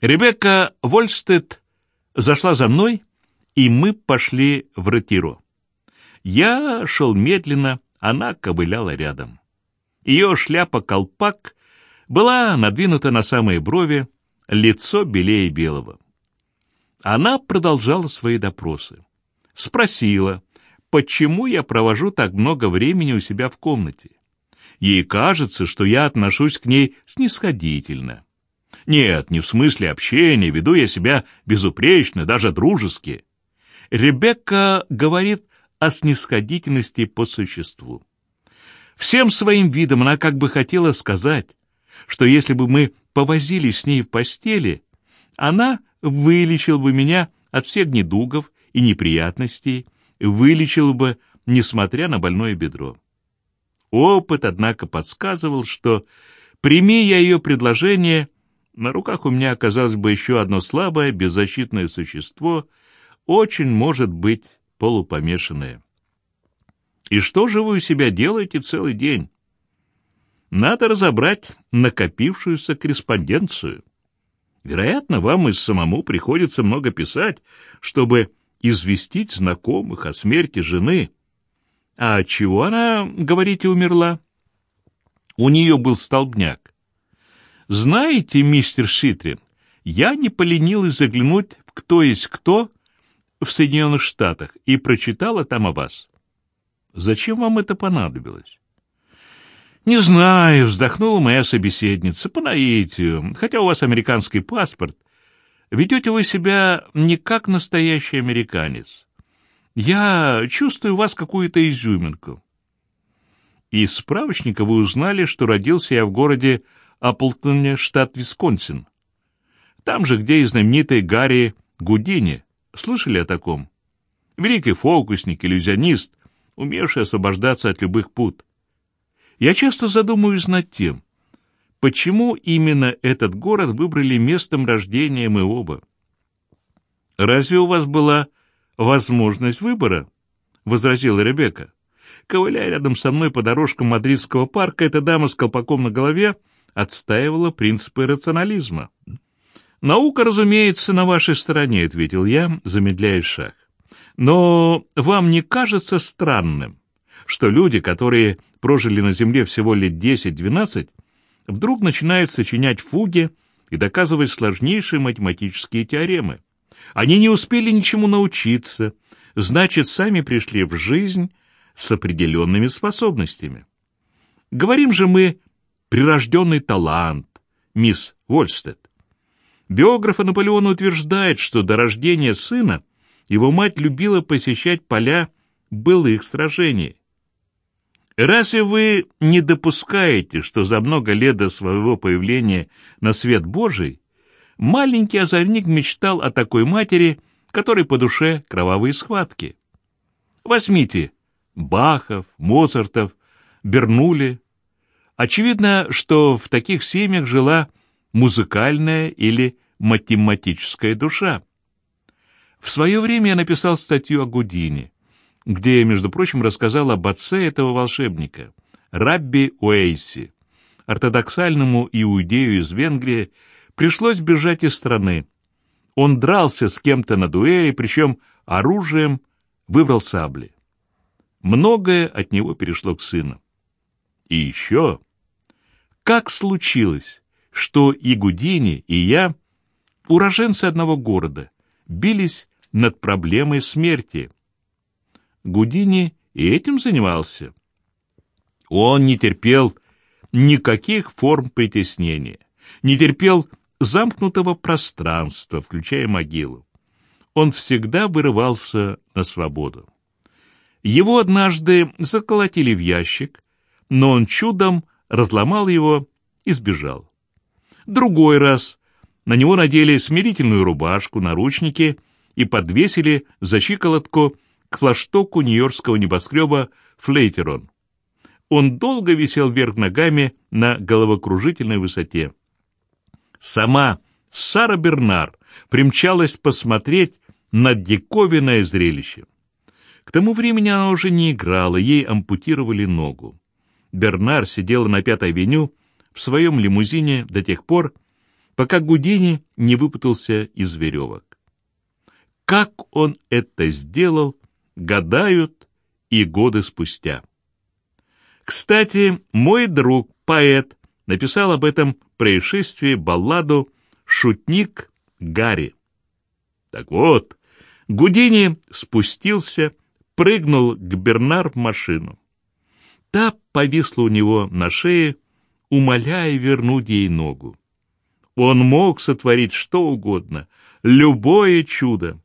Ребекка Вольстед зашла за мной, и мы пошли в ретиро. Я шел медленно, она ковыляла рядом. Ее шляпа-колпак была надвинута на самые брови, лицо белее белого. Она продолжала свои допросы. Спросила, почему я провожу так много времени у себя в комнате. Ей кажется, что я отношусь к ней снисходительно. Нет, не в смысле общения, веду я себя безупречно, даже дружески. Ребекка говорит о снисходительности по существу. Всем своим видом она как бы хотела сказать, что если бы мы повозились с ней в постели, она вылечила бы меня от всех недугов и неприятностей, вылечила бы, несмотря на больное бедро. Опыт, однако, подсказывал, что, прими я ее предложение, на руках у меня оказалось бы еще одно слабое, беззащитное существо, очень, может быть, полупомешанное. И что же вы у себя делаете целый день? Надо разобрать накопившуюся корреспонденцию. Вероятно, вам и самому приходится много писать, чтобы известить знакомых о смерти жены. А от чего она, говорите, умерла? У нее был столбняк. Знаете, мистер Шитрин, я не поленилась заглянуть в «Кто есть кто» в Соединенных Штатах и прочитала там о вас. Зачем вам это понадобилось? Не знаю, вздохнула моя собеседница, по наитию. Хотя у вас американский паспорт, ведете вы себя не как настоящий американец. Я чувствую в вас какую-то изюминку. Из справочника вы узнали, что родился я в городе Апплтоне, штат Висконсин. Там же, где и знаменитый Гарри Гудини. Слышали о таком? Великий фокусник, иллюзионист, умевший освобождаться от любых пут. Я часто задумываюсь над тем, почему именно этот город выбрали местом рождения мы оба. «Разве у вас была возможность выбора?» — возразила Ребекка. Ковыляя рядом со мной по дорожкам мадридского парка, эта дама с колпаком на голове отстаивала принципы рационализма. «Наука, разумеется, на вашей стороне», — ответил я, замедляя шаг. «Но вам не кажется странным, что люди, которые прожили на Земле всего лет 10-12, вдруг начинают сочинять фуги и доказывать сложнейшие математические теоремы? Они не успели ничему научиться, значит, сами пришли в жизнь с определенными способностями. Говорим же мы «прирожденный талант», мисс Вольстед. Биограф Наполеона утверждает, что до рождения сына его мать любила посещать поля былых сражений. Разве вы не допускаете, что за много лет до своего появления на свет Божий маленький озорник мечтал о такой матери, которой по душе кровавые схватки? Возьмите Бахов, Моцартов, Бернули. Очевидно, что в таких семьях жила музыкальная или математическая душа. В свое время я написал статью о Гудине, где я, между прочим, рассказал об отце этого волшебника, Рабби Уэйси. Ортодоксальному иудею из Венгрии пришлось бежать из страны. Он дрался с кем-то на дуэли, причем оружием выбрал сабли. Многое от него перешло к сыну. И еще, как случилось, что и Гудини, и я, уроженцы одного города, бились над проблемой смерти. Гудини и этим занимался. Он не терпел никаких форм притеснения, не терпел замкнутого пространства, включая могилу. Он всегда вырывался на свободу. Его однажды заколотили в ящик, но он чудом разломал его и сбежал. Другой раз на него надели смирительную рубашку, наручники и подвесили за щиколотку к флаштоку нью-йоркского небоскреба Флейтерон. Он долго висел вверх ногами на головокружительной высоте. Сама Сара Бернар примчалась посмотреть на диковинное зрелище. К тому времени она уже не играла, ей ампутировали ногу. Бернар сидела на Пятой авеню в своем лимузине до тех пор, пока Гудини не выпутался из веревок. Как он это сделал, гадают и годы спустя. Кстати, мой друг, поэт, написал об этом происшествии балладу «Шутник Гарри». Так вот, Гудини спустился, прыгнул к Бернар в машину. Та повисла у него на шее, умоляя вернуть ей ногу. Он мог сотворить что угодно, любое чудо.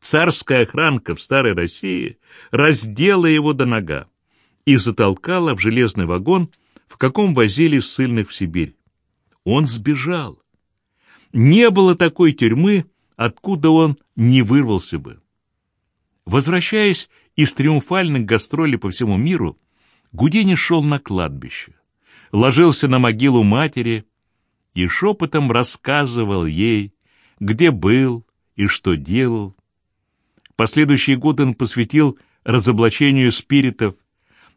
Царская охранка в старой России раздела его до нога и затолкала в железный вагон, в каком возили ссыльных в Сибирь. Он сбежал. Не было такой тюрьмы, откуда он не вырвался бы. Возвращаясь из триумфальных гастролей по всему миру, Гудини шел на кладбище, ложился на могилу матери и шепотом рассказывал ей, где был и что делал. Последующие годы он посвятил разоблачению спиритов,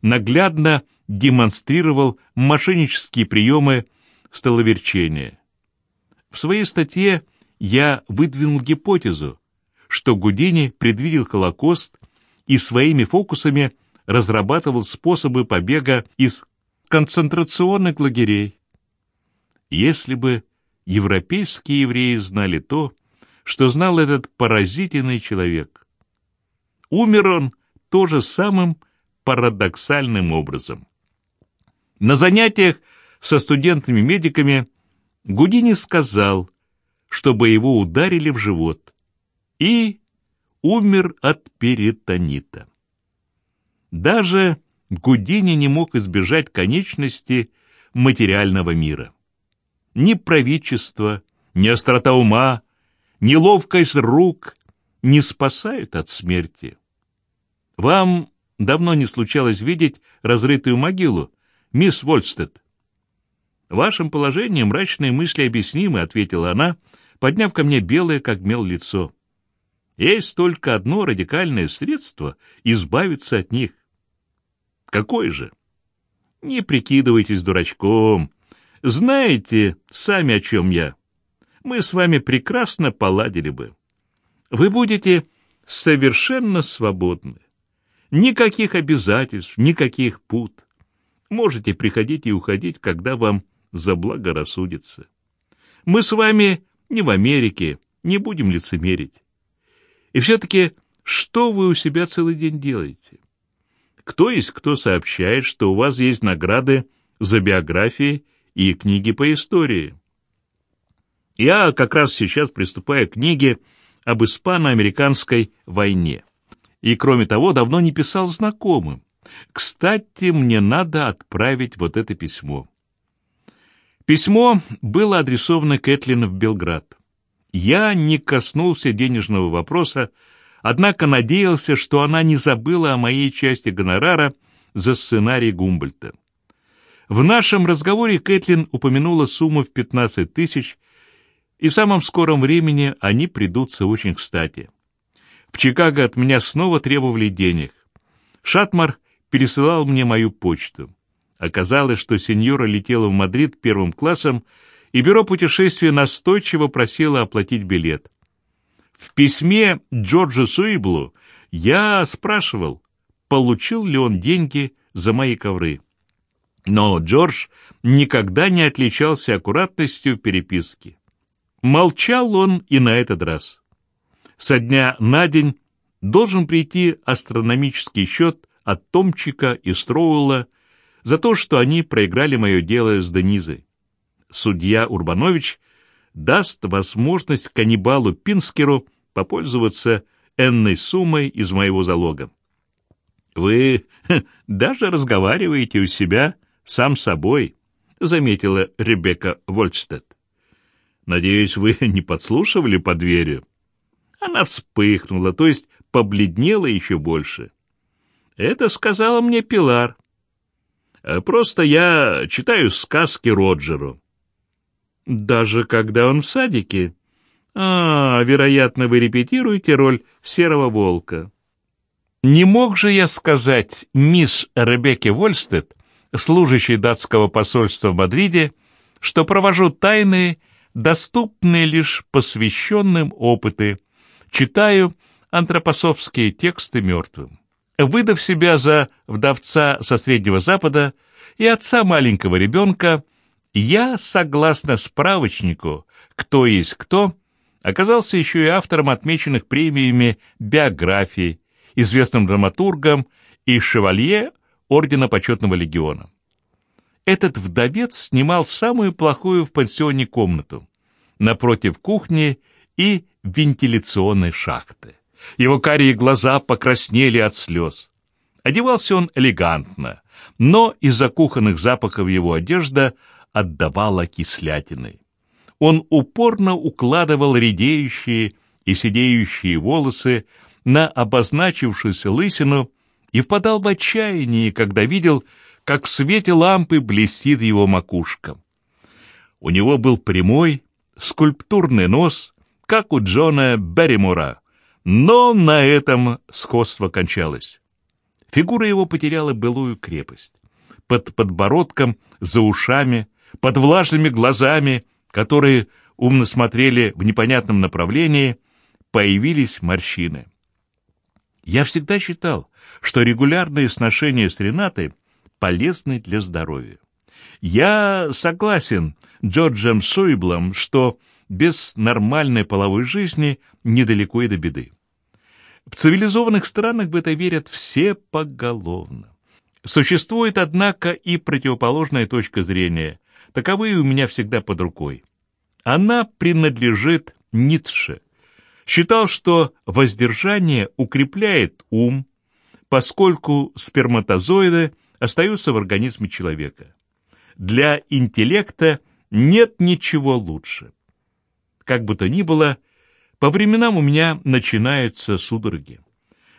наглядно демонстрировал мошеннические приемы столоверчения. В своей статье я выдвинул гипотезу, что Гудини предвидел Холокост и своими фокусами разрабатывал способы побега из концентрационных лагерей. Если бы европейские евреи знали то, что знал этот поразительный человек. Умер он тоже самым парадоксальным образом. На занятиях со студентами-медиками Гудини сказал, чтобы его ударили в живот, и умер от перитонита. Даже Гудини не мог избежать конечности материального мира. Ни правительство, ни острота ума, ни ловкость рук не спасают от смерти. Вам давно не случалось видеть разрытую могилу, мисс Вольстед. «Вашим положением мрачные мысли объяснимы», — ответила она, подняв ко мне белое, как мел, лицо. «Есть только одно радикальное средство — избавиться от них». «Какое же?» «Не прикидывайтесь дурачком. Знаете сами, о чем я. Мы с вами прекрасно поладили бы. Вы будете совершенно свободны. Никаких обязательств, никаких пут. Можете приходить и уходить, когда вам заблагорассудится. Мы с вами не в Америке, не будем лицемерить. И все-таки, что вы у себя целый день делаете? Кто есть кто сообщает, что у вас есть награды за биографии и книги по истории? Я как раз сейчас приступаю к книге об испано-американской войне. И, кроме того, давно не писал знакомым. Кстати, мне надо отправить вот это письмо. Письмо было адресовано Кэтлин в Белград. Я не коснулся денежного вопроса, однако надеялся, что она не забыла о моей части гонорара за сценарий Гумбольта. В нашем разговоре Кэтлин упомянула сумму в 15 тысяч, и в самом скором времени они придутся очень кстати. В Чикаго от меня снова требовали денег. Шатмар пересылал мне мою почту. Оказалось, что сеньора летела в Мадрид первым классом, и бюро путешествия настойчиво просило оплатить билет. В письме Джорджа Суиблу я спрашивал, получил ли он деньги за мои ковры. Но Джордж никогда не отличался аккуратностью переписки. Молчал он и на этот раз. Со дня на день должен прийти астрономический счет от Томчика и Строула за то, что они проиграли мое дело с Денизой. Судья Урбанович даст возможность каннибалу Пинскеру попользоваться энной суммой из моего залога. «Вы даже разговариваете у себя сам собой», — заметила Ребекка Вольстед. «Надеюсь, вы не подслушивали под дверью?» Она вспыхнула, то есть побледнела еще больше. «Это сказала мне Пилар. Э, просто я читаю сказки Роджеру. Даже когда он в садике? А, вероятно, вы репетируете роль серого волка. Не мог же я сказать мисс Ребекке Вольстед, служащей датского посольства в Мадриде, что провожу тайные доступны лишь посвященным опыты. Читаю антропософские тексты мертвым. Выдав себя за вдовца со Среднего Запада и отца маленького ребенка, я, согласно справочнику «Кто есть кто», оказался еще и автором отмеченных премиями биографий, известным драматургом и шевалье Ордена Почетного Легиона. Этот вдовец снимал самую плохую в пансионе комнату, напротив кухни и вентиляционной шахты. Его карие глаза покраснели от слез. Одевался он элегантно, но из-за кухонных запахов его одежда отдавала кислятиной. Он упорно укладывал редеющие и сидеющие волосы на обозначившуюся лысину и впадал в отчаяние, когда видел, как в свете лампы блестит его макушка. У него был прямой, скульптурный нос, как у Джона Берримора, но на этом сходство кончалось. Фигура его потеряла былую крепость. Под подбородком, за ушами, под влажными глазами, которые умно смотрели в непонятном направлении, появились морщины. Я всегда считал, что регулярные сношения с Ренатой полезны для здоровья. Я согласен Джорджем Суиблом, что без нормальной половой жизни недалеко и до беды. В цивилизованных странах в это верят все поголовно. Существует, однако, и противоположная точка зрения. Таковые у меня всегда под рукой. Она принадлежит Ницше. Считал, что воздержание укрепляет ум, поскольку сперматозоиды остаются в организме человека. Для интеллекта нет ничего лучше. Как бы то ни было, по временам у меня начинаются судороги.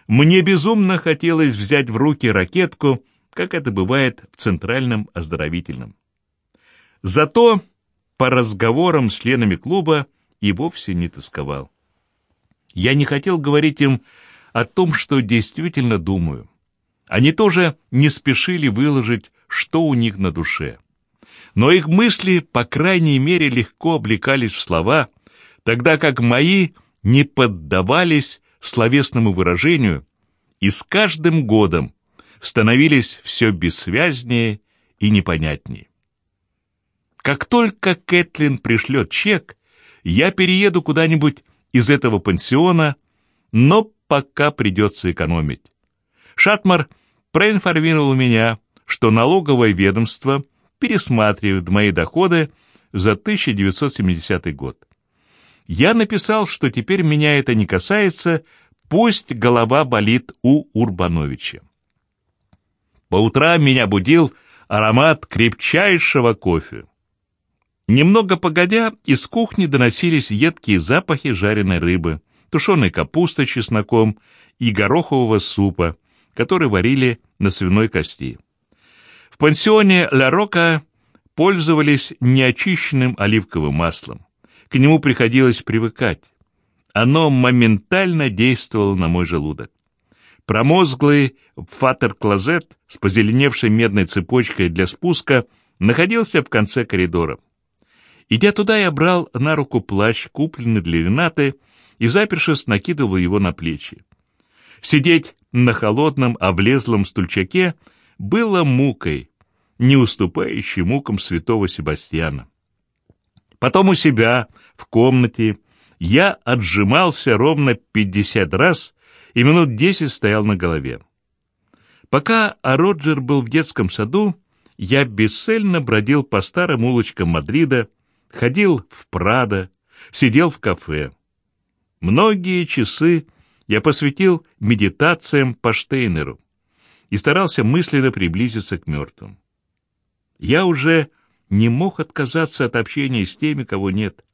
Мне безумно хотелось взять в руки ракетку, как это бывает в центральном оздоровительном. Зато по разговорам с членами клуба и вовсе не тосковал. Я не хотел говорить им о том, что действительно думаю. Они тоже не спешили выложить, что у них на душе. Но их мысли, по крайней мере, легко облекались в слова, тогда как мои не поддавались словесному выражению и с каждым годом становились все бессвязнее и непонятнее. Как только Кэтлин пришлет чек, я перееду куда-нибудь из этого пансиона, но пока придется экономить. Шатмар проинформировал меня, что налоговое ведомство пересматривает мои доходы за 1970 год. Я написал, что теперь меня это не касается, пусть голова болит у Урбановича. По утрам меня будил аромат крепчайшего кофе. Немного погодя, из кухни доносились едкие запахи жареной рыбы, тушеной капусты с чесноком и горохового супа, который варили на свиной кости. В пансионе «Ля Рока» пользовались неочищенным оливковым маслом к нему приходилось привыкать. Оно моментально действовало на мой желудок. Промозглый фатер-клозет с позеленевшей медной цепочкой для спуска находился в конце коридора. Идя туда, я брал на руку плащ, купленный для Ренаты, и, запершись, накидывал его на плечи. Сидеть на холодном, облезлом стульчаке было мукой, не уступающей мукам святого Себастьяна. Потом у себя, в комнате, я отжимался ровно пятьдесят раз и минут десять стоял на голове. Пока Роджер был в детском саду, я бесцельно бродил по старым улочкам Мадрида, ходил в Прадо, сидел в кафе. Многие часы я посвятил медитациям по Штейнеру и старался мысленно приблизиться к мертвым. Я уже не мог отказаться от общения с теми, кого нет.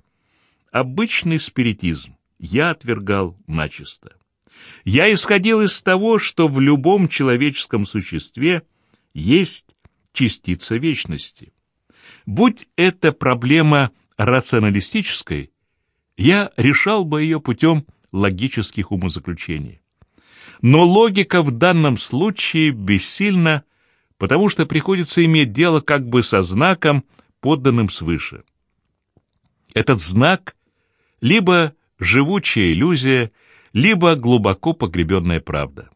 Обычный спиритизм я отвергал начисто. Я исходил из того, что в любом человеческом существе есть частица вечности. Будь это проблема рационалистической, я решал бы ее путем логических умозаключений. Но логика в данном случае бессильна потому что приходится иметь дело как бы со знаком, подданным свыше. Этот знак — либо живучая иллюзия, либо глубоко погребенная правда.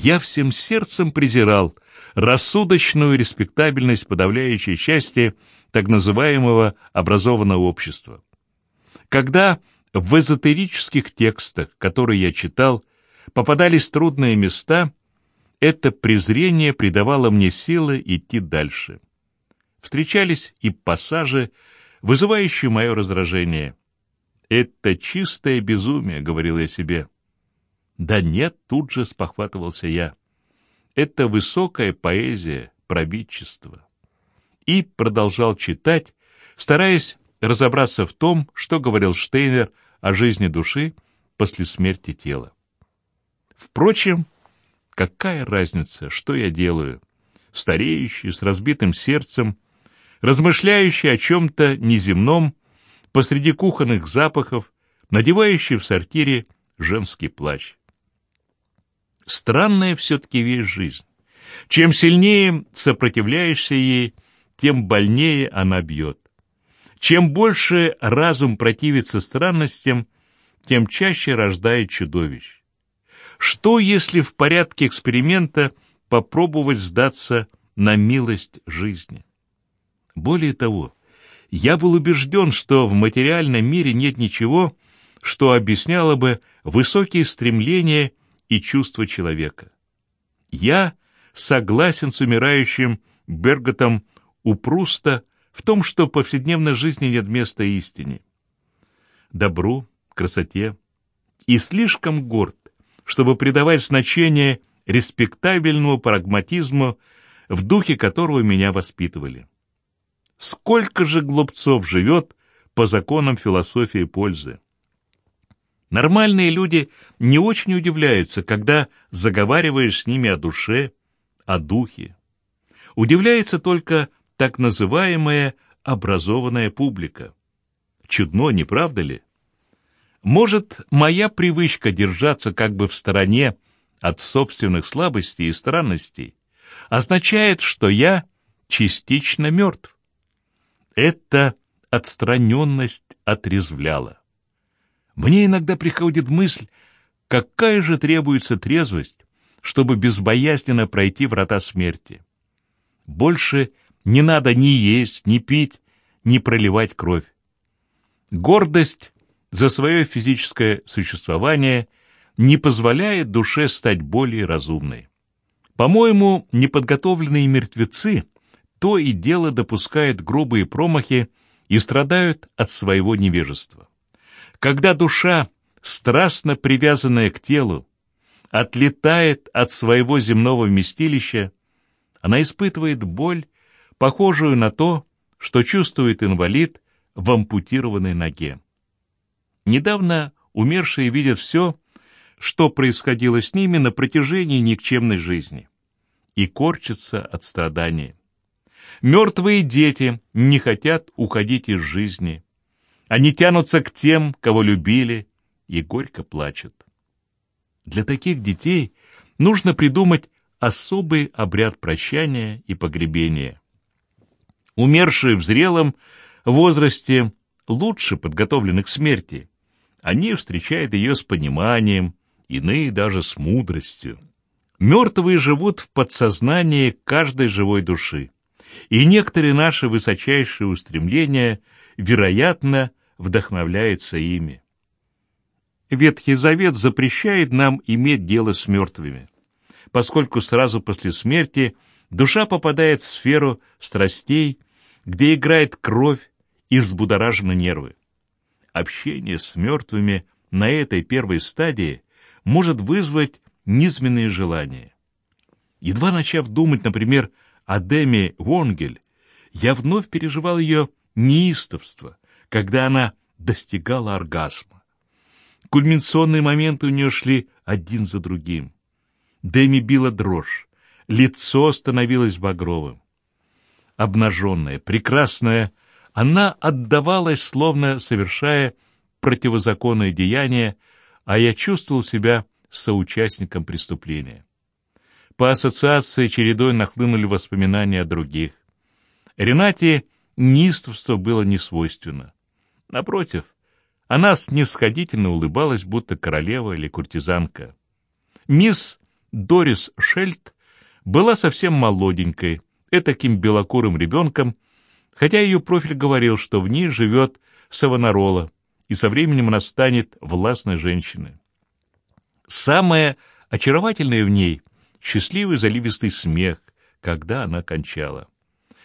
Я всем сердцем презирал рассудочную респектабельность подавляющей части так называемого образованного общества. Когда в эзотерических текстах, которые я читал, попадались трудные места, это презрение придавало мне силы идти дальше. Встречались и пассажи, вызывающие мое раздражение. «Это чистое безумие», — говорил я себе. «Да нет», — тут же спохватывался я. «Это высокая поэзия, правительство». И продолжал читать, стараясь разобраться в том, что говорил Штейнер о жизни души после смерти тела. Впрочем, какая разница, что я делаю? Стареющий, с разбитым сердцем, размышляющий о чем-то неземном, посреди кухонных запахов, надевающий в сортире женский плащ. Странная все-таки вещь жизнь. Чем сильнее сопротивляешься ей, тем больнее она бьет. Чем больше разум противится странностям, тем чаще рождает чудовищ. Что, если в порядке эксперимента попробовать сдаться на милость жизни? Более того, я был убежден, что в материальном мире нет ничего, что объясняло бы высокие стремления и чувства человека. Я согласен с умирающим Берготом у Пруста в том, что в повседневной жизни нет места истине, добру, красоте, и слишком горд, чтобы придавать значение респектабельному прагматизму, в духе которого меня воспитывали. Сколько же глупцов живет по законам философии пользы? Нормальные люди не очень удивляются, когда заговариваешь с ними о душе, о духе. Удивляется только так называемая образованная публика. Чудно, не правда ли? Может, моя привычка держаться как бы в стороне от собственных слабостей и странностей означает, что я частично мертв. Эта отстраненность отрезвляла. Мне иногда приходит мысль, какая же требуется трезвость, чтобы безбоязненно пройти врата смерти. Больше не надо ни есть, ни пить, ни проливать кровь. Гордость за свое физическое существование не позволяет душе стать более разумной. По-моему, неподготовленные мертвецы то и дело допускают грубые промахи и страдают от своего невежества. Когда душа, страстно привязанная к телу, отлетает от своего земного вместилища, она испытывает боль похожую на то, что чувствует инвалид в ампутированной ноге. Недавно умершие видят все, что происходило с ними на протяжении никчемной жизни, и корчатся от страдания. Мертвые дети не хотят уходить из жизни. Они тянутся к тем, кого любили, и горько плачут. Для таких детей нужно придумать особый обряд прощания и погребения. Умершие в зрелом возрасте лучше подготовлены к смерти. Они встречают ее с пониманием, иные даже с мудростью. Мертвые живут в подсознании каждой живой души, и некоторые наши высочайшие устремления, вероятно, вдохновляются ими. Ветхий Завет запрещает нам иметь дело с мертвыми, поскольку сразу после смерти душа попадает в сферу страстей, где играет кровь и взбудоражены нервы. Общение с мертвыми на этой первой стадии может вызвать низменные желания. Едва начав думать, например, о Деми Вонгель, я вновь переживал ее неистовство, когда она достигала оргазма. Кульминационные моменты у нее шли один за другим. Деми била дрожь, лицо становилось багровым обнаженная, прекрасная, она отдавалась, словно совершая противозаконное деяние, а я чувствовал себя соучастником преступления. По ассоциации чередой нахлынули воспоминания о других. Ренате неистовство было не свойственно. Напротив, она снисходительно улыбалась, будто королева или куртизанка. Мисс Дорис Шельд была совсем молоденькой, этаким белокурым ребенком, хотя ее профиль говорил, что в ней живет Савонарола, и со временем она станет властной женщиной. Самое очаровательное в ней — счастливый заливистый смех, когда она кончала.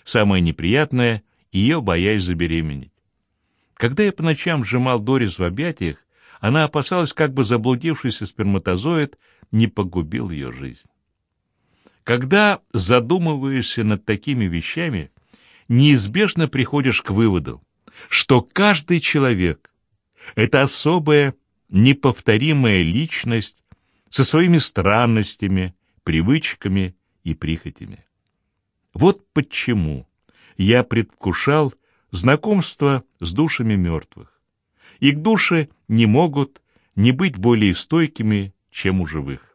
Самое неприятное — ее боясь забеременеть. Когда я по ночам сжимал Дорис в объятиях, она опасалась, как бы заблудившийся сперматозоид не погубил ее жизнь. Когда задумываешься над такими вещами, неизбежно приходишь к выводу, что каждый человек — это особая, неповторимая личность со своими странностями, привычками и прихотями. Вот почему я предвкушал знакомство с душами мертвых. Их души не могут не быть более стойкими, чем у живых.